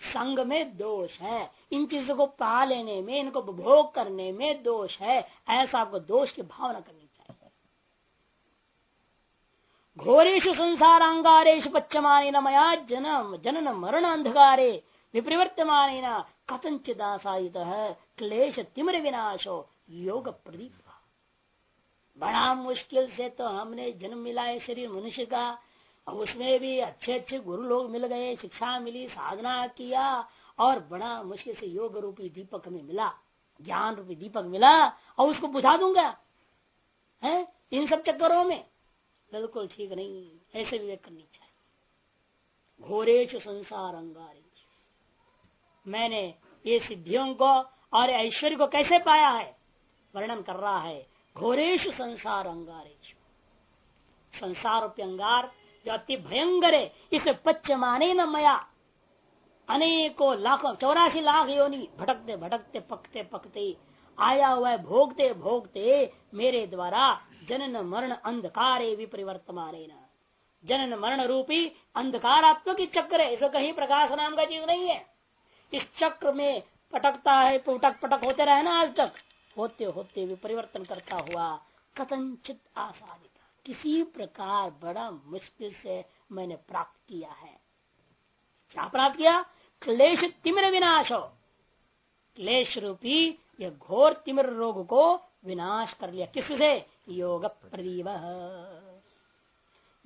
संग में दोष है। इन चीज़ों को पा लेने में, इनको उपभोग करने में दोष है। ऐसा आपको दोष की भावना करनी घोरेशु संसार अंगारेश पच्चमान मया जन्म जनन मरण अंधकारे विपरिवर्तमान कथंचिदासायित है क्लेश तिम्र विनाशो योग प्रदीप बड़ा मुश्किल से तो हमने जन्म मिला है शरीर मनुष्य का और उसमें भी अच्छे अच्छे गुरु लोग मिल गए, शिक्षा मिली, साधना किया, और बड़ा मुश्किल से योग रूपी दीपक में मिला, ज्ञान रूपी दीपक मिला और उसको बुझा दूँगा, है? इन सब चक्करों में। बिल्कुल ठीक नहीं, ऐसे विवेक करनी चाहिए। घोरेश संसार अंगारेश मैंने ये सिद्धियों को और ऐश्वर्य को कैसे पाया है? वर्णन कर रहा है घोरेश संसार अंगारेश संसार अंगार जो अति भयंकर है, इसे पच्च माने न मया। अनेकों लाखों, चौरासी लाख योनि भटकते भटकते, पकते पकते, आया हुआ है, भोगते भोगते, मेरे द्वारा जनन मरण अंधकार विपरिवर्तमान जनन मरण रूपी अंधकारात्मक चक्र है, इसमें कहीं प्रकाश नाम का चीज़ नहीं है। इस चक्र में पटकता है, पटक पटक होते रहे ना आज तक। होते होते हुए परिवर्तन करता हुआ कथनचित आसादित किसी प्रकार बड़ा मुश्किल से मैंने प्राप्त किया है। क्या प्राप्त किया? क्लेश तिमिर विनाश हो। क्लेश रूपी यह घोर तिमिर रोग को विनाश कर लिया। किससे? योग प्रदीप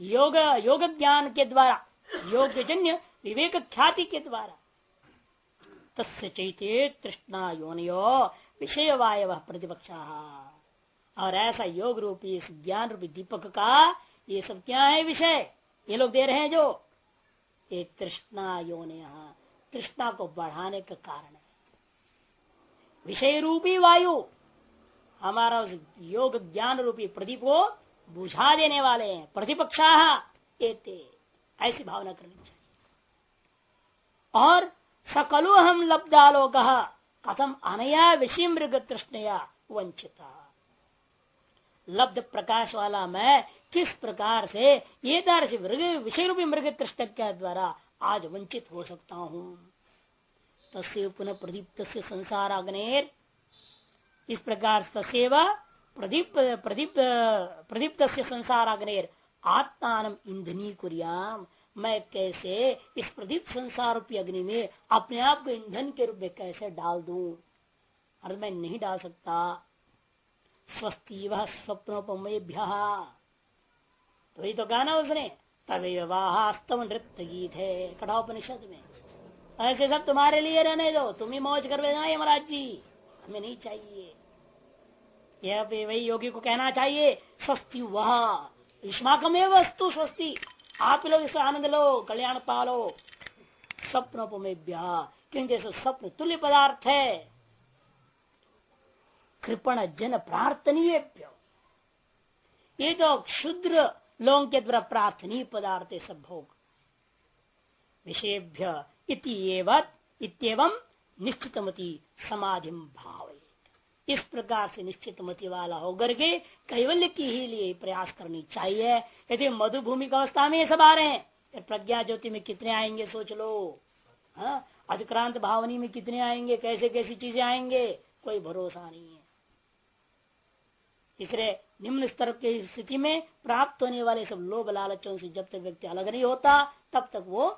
योग योग ज्ञान के द्वारा योग जन्य विवेक ख्याति के द्वारा। तस्य चैते तृष्णा योनियो विषय वायव प्रतिपक्ष। और ऐसा योग रूपी इस ज्ञान रूपी दीपक का ये सब क्या है विषय? ये लोग दे रहे हैं जो? ये तृष्णा योनि तृष्णा को बढ़ाने का कारण है। विषय रूपी वायु हमारा उस योग ज्ञान रूपी प्रदीप को बुझा देने वाले हैं। प्रतिपक्षा एते। ऐसी भावना करनी चाहिए। और सकलु हम लब्धालोक, कथम अनया विषय मृग तृष्णया वंचिता लब्ध प्रकाश वाला मैं किस प्रकार से ये दर्श विषय रूपी मृग तृष्ण के द्वारा आज वंचित हो सकता हूँ? तस्य पुनः प्रदीप्त संसार अग्नेर इस प्रकार तसेव प्रदीप प्रदीप प्रदीप्त संसार अग्नेर आत्मान ईंधनी कुरियाम। मैं कैसे इस प्रदीप संसार रूपी अग्नि में अपने आप को ईंधन के रूप में कैसे डाल दू? और मैं नहीं डाल सकता। स्वस्ती वह स्वप्नोपमेभ्य। तो तो गाना उसने। तभी वास्तव नृत्य गीत है। कठापनिषद में। ऐसे सब तुम्हारे लिए रहने दो। तुम ही मौज कर महाराज जी। हमें नहीं चाहिए। यह वही योगी को कहना चाहिए, स्वस्ति वह। युष्माकमे वस्तु स्वस्ति। आप लोग इसे आनंद लो, कल्याण पालो। स्वप्नोपमे क्योंकि स्वप्न तुल्य पदार्थ है, कृपण जन प्रार्थनीय ये तो क्षुद्र लोगों के द्वारा प्रार्थनीय पदार्थ सब भोग। विषयभ्य इतम निश्चितमति समाधि भाव। इस प्रकार से निश्चित मति वाला होकर के कैवल्य की ही लिए प्रयास करनी चाहिए। यदि मधुभूमि की अवस्था में ये सब आ रहे हैं प्रज्ञा ज्योति में कितने आएँगे सोच लो। हाँ? अधिक्रांत भावनी में कितने आएँगे? कैसे कैसी चीज़ें आएँगे? कोई भरोसा नहीं है। इसलिए निम्न स्तर की स्थिति में प्राप्त होने वाले सब लोभ लालचों से जब तक व्यक्ति अलग नहीं होता, तब तक वो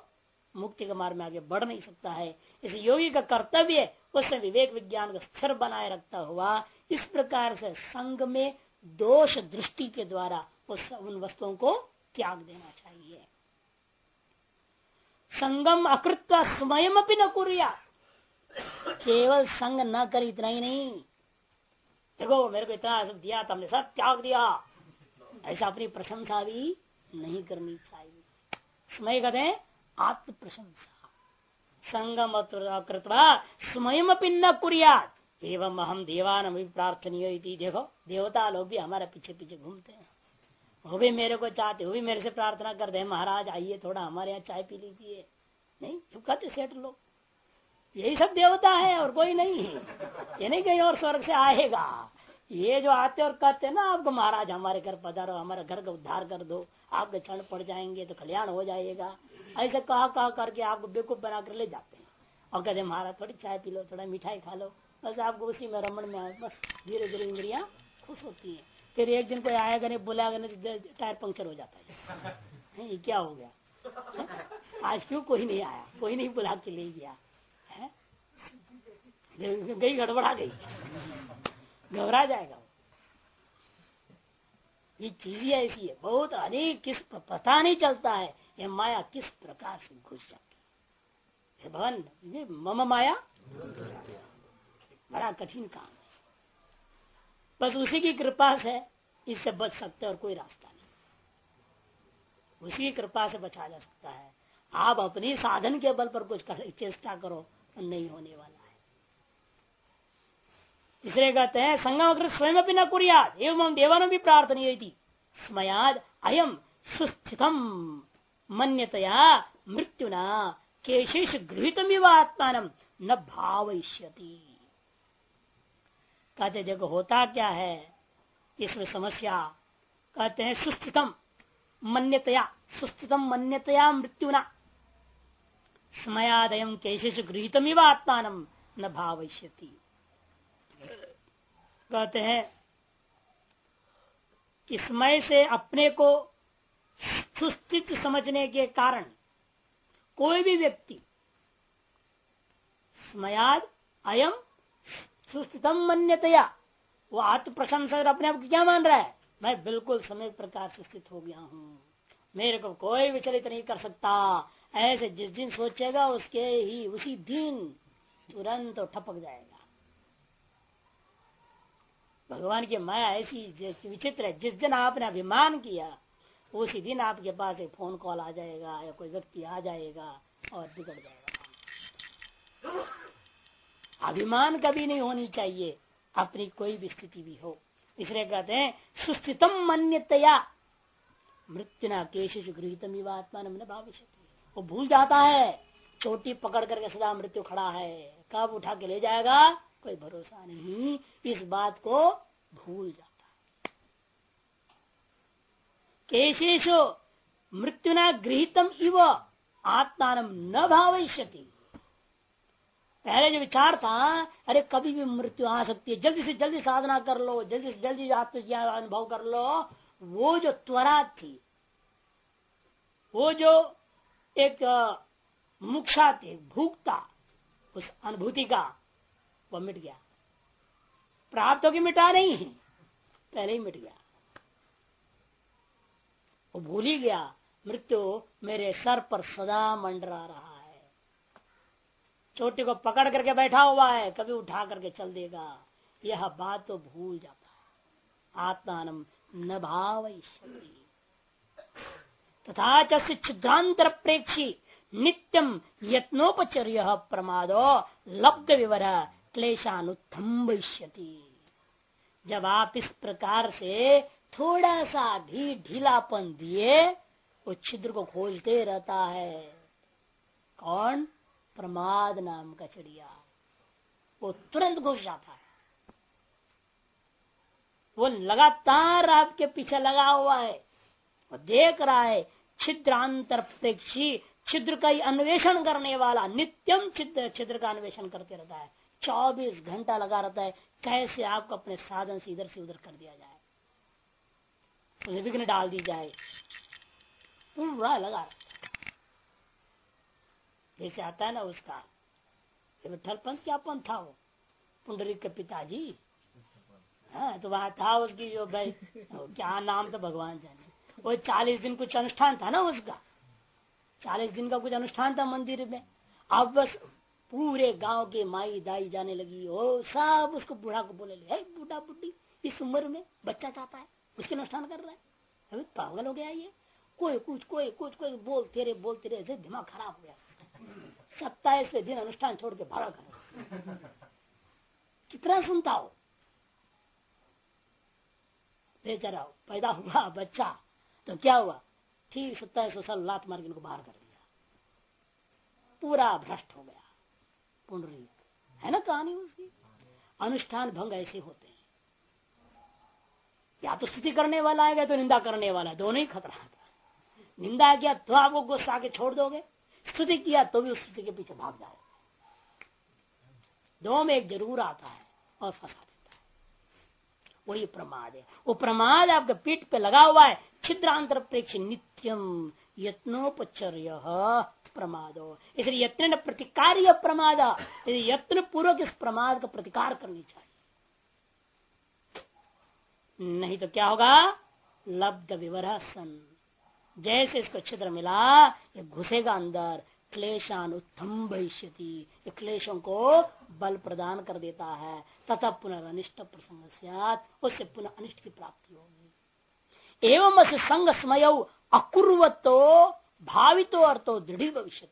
मुक्ति के मार्ग में आगे बढ़ नहीं सकता है। इस योगी का कर्तव्य उसने विवेक विज्ञान को स्थिर बनाए रखता हुआ, इस प्रकार से संग में दोष दृष्टि के द्वारा उस उन वस्तुओं को त्याग देना चाहिए। संगम अकृत्व स्वयं अपनी न कुरिया। केवल संग न कर इतना ही नहीं। देखो, मेरे को इतना सब दिया, तुमने सब त्याग दिया। ऐसा अपनी प्रशंसा भी नहीं करनी चाहिए। समय कहते हैं आत्म प्रशंसा संगम कृतवा स्वयं अपनी न कुरिया एवं हम देवान प्रार्थनीय देखो देवता लोग भी हमारे पीछे पीछे घूमते। हैं वो भी मेरे को चाहते वो भी मेरे से प्रार्थना करते दे महाराज, आइए थोड़ा हमारे यहाँ चाय पी लीजिए। नहीं चुप कहते सेठ लोग? यही सब देवता है और कोई नहीं है। ये नहीं कहीं और स्वर्ग से आएगा। ये जो आते और कहते ना आपको महाराज हमारे घर पधारो, हमारे घर का उद्धार कर दो। आपके क्षण पड़ जाएँगे तो कल्याण हो जाएगा। ऐसे कहा कहा करके आपको बेकूफ बना कर ले जाते हैं। और कहते महाराज, थोड़ी चाय पी लो, थोड़ा मिठाई खा लो। बस आपको उसी में रमन में आए। बस धीरे धीरे इंद्रिया खुश होती है। फिर एक दिन कोई आएगा नहीं बुलाएगा नहीं टायर पंक्चर हो जाता है। ये क्या हो गया? आज क्यों कोई नहीं आया? कोई नहीं बुला के ले गया? है? गई, गड़बड़ा गई। घबरा जाएगा ये चीज़ ऐसी है बहुत अनेक किस पता नहीं चलता है ये माया किस प्रकार से घुस जाती है। भवन ये मम माया बड़ा कठिन काम है। बस उसी की कृपा से इससे बच सकते और कोई रास्ता नहीं। उसी की कृपा से बचा जा सकता है। आप अपनी साधन के बल पर कुछ कर, चेष्टा करो तो नहीं होने वाला। इसलिए कहते हैं संगम स्वयं भी न कुरिया एवं देवान भी प्रार्थनीय थी स्मयाद अयम सुस्थितम। मन्यतया मृत्युना केशेष गृहित आत्मान न भावयति कहते, देखो, होता क्या है? इसमें समस्या। कहते हैं, सुस्थितम। मन्यतया सुस्थितम मन्यतया मृत्युना। स्मयादय केशेष गृहित आत्मान न भावयति कहते हैं कि समय से अपने को सुस्थित समझने के कारण कोई भी व्यक्ति स्मयाद अयम सुस्थितम मन्यतया, वो आत्म प्रशंसा अपने आप को क्या मान रहा है? मैं बिल्कुल समय प्रकार से स्थित हो गया हूँ। मेरे को कोई विचलित नहीं कर सकता। ऐसे जिस दिन सोचेगा, उसके ही उसी दिन तुरंत ठपक जाएगा। भगवान की माया ऐसी विचित्र है। जिस दिन आपने अभिमान किया, उसी दिन आपके पास एक फ़ोन कॉल आ जाएगा या कोई व्यक्ति आ जाएगा और बिगड़ जाएगा। अभिमान कभी नहीं होनी चाहिए, अपनी कोई भी स्थिति भी हो। इसलिए कहते हैं, सुस्थितम मन्यतया, मृत्युना केश गृहितम आत्मा न भविष्य वो भूल जाता है, चोटी पकड़ करके सदा मृत्यु खड़ा है। कब उठा के ले जाएगा? कोई भरोसा नहीं, इस बात को भूल जाता। केशेशो मृत्युना गृहितम इव, आत्मान न भाविष्यति पहले जो विचार था, अरे कभी भी मृत्यु आ सकती है, जल्दी से जल्दी साधना कर लो, जल्दी से जल्दी आत्मज्ञान अनुभव कर लो, वो जो त्वरा थी, वो जो एक मुक्षा थी, भूखता, उस अनुभूति का वो मिट गया। प्राप्त होगी मिटा नहीं है। पहले ही मिट गया। वो भूल ही गया, मृत्यु मेरे सर पर सदा मंडरा रहा है। चोटी को पकड़ करके बैठा हुआ है, कभी उठा करके चल देगा। यह बात तो भूल जाता है। आत्मान न भाव तथा छिद्रांतर प्रेक्षी नित्यम यत्नोपचर्य प्रमादो लब्ध विवर क्लेशानुत्थम जब आप इस प्रकार से थोड़ा सा भी ढीलापन दिए, वो छिद्र को खोजते रहता है। कौन? प्रमाद नाम का चिड़िया। वो तुरंत घुस जाता है। वो लगातार आपके पीछे लगा हुआ है। वो देख रहा है छिद्रांतर प्रेक्षी छिद्र का ही अन्वेषण करने वाला, नित्यम छिद्र छिद्र का अन्वेषण करते रहता है। चौबीस घंटा लगा रहता है, कैसे आपको अपने साधन से इधर से उधर कर दिया जाए? विघ्न डाल दी जाए। पूरा लगा जैसे आता है ना उसका विठल पंथ क्या पंथ था वो? पुंडरी के पिताजी? हाँ तो वहाँ था उसकी जो भाई क्या नाम था भगवान जाने। वो चालीस दिन कुछ अनुष्ठान था ना उसका? चालीस दिन का कुछ अनुष्ठान था मंदिर में। अब बस पूरे गाँव के माई दाई जाने लगी, ओ सब उसको बूढ़ा को बोले ले बूढ़ा बुढ़ी इस उम्र में बच्चा चाहता है, उसके अनुष्ठान कर रहा है। अभी पागल हो गया ये। कोई कुछ कोई कुछ, कोई बोलते रहे बोलते रहे दिमाग खराब हो गया। सत्ताईस दिन अनुष्ठान छोड़ के भाड़ा कर कितना सुनता हो? बेचारा पैदा हुआ बच्चा तो क्या हुआ? ठीक सत्ताईस साल लात मार के इनको बाहर कर दिया। पूरा भ्रष्ट हो गया। पुंडरी है ना कहानी उसकी? अनुष्ठान भंग ऐसे होते हैं। या तो स्तुति करने वाला आएगा तो निंदा करने वाला दोनों ही खतरा था निंदा किया तो आपको गुस्सा के छोड़ दोगे। स्तुति किया तो भी उस स्तुति के पीछे भाग जाओगे। दो में एक ज़रूर आता है और फंसा देता है। वही प्रमाद है। वो प्रमाद आपके पीठ पे लगा हुआ है। छिद्रांतर प्रेक्ष नित्यम यत्नोपचर्य प्रमादो। इसलिए यत्न प्रतिकार्य प्रमाद यत्न पूर्वक इस प्रमाद का प्रतिकार करनी चाहिए। नहीं तो क्या होगा? लब्ध विवर सन जैसे इसको छिद्र मिला, ये घुसेगा अंदर, क्लेशान उत्तम भविष्य क्लेशों को बल प्रदान कर देता है। तथा पुनर्निष्ट प्रसंग उससे पुनः अनिष्ट की प्राप्ति होगी। एवं संग समय अकुर्वतो, भावितो अर्थो दृढ़ भविष्य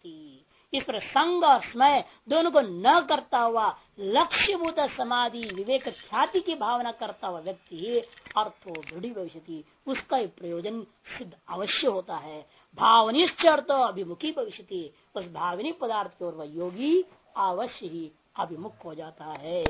इस पर संग और समय दोनों को न करता हुआ लक्ष्यभूत समाधि, विवेक ख्याति की भावना करता हुआ व्यक्ति अर्थो दृढ़ भविष्य उसका ही प्रयोजन सिद्ध अवश्य होता है। भावनिश्च अर्थ अभिमुखी भविष्य उस भावनी पदार्थ की ओर वह योगी अवश्य ही अभिमुख हो जाता है।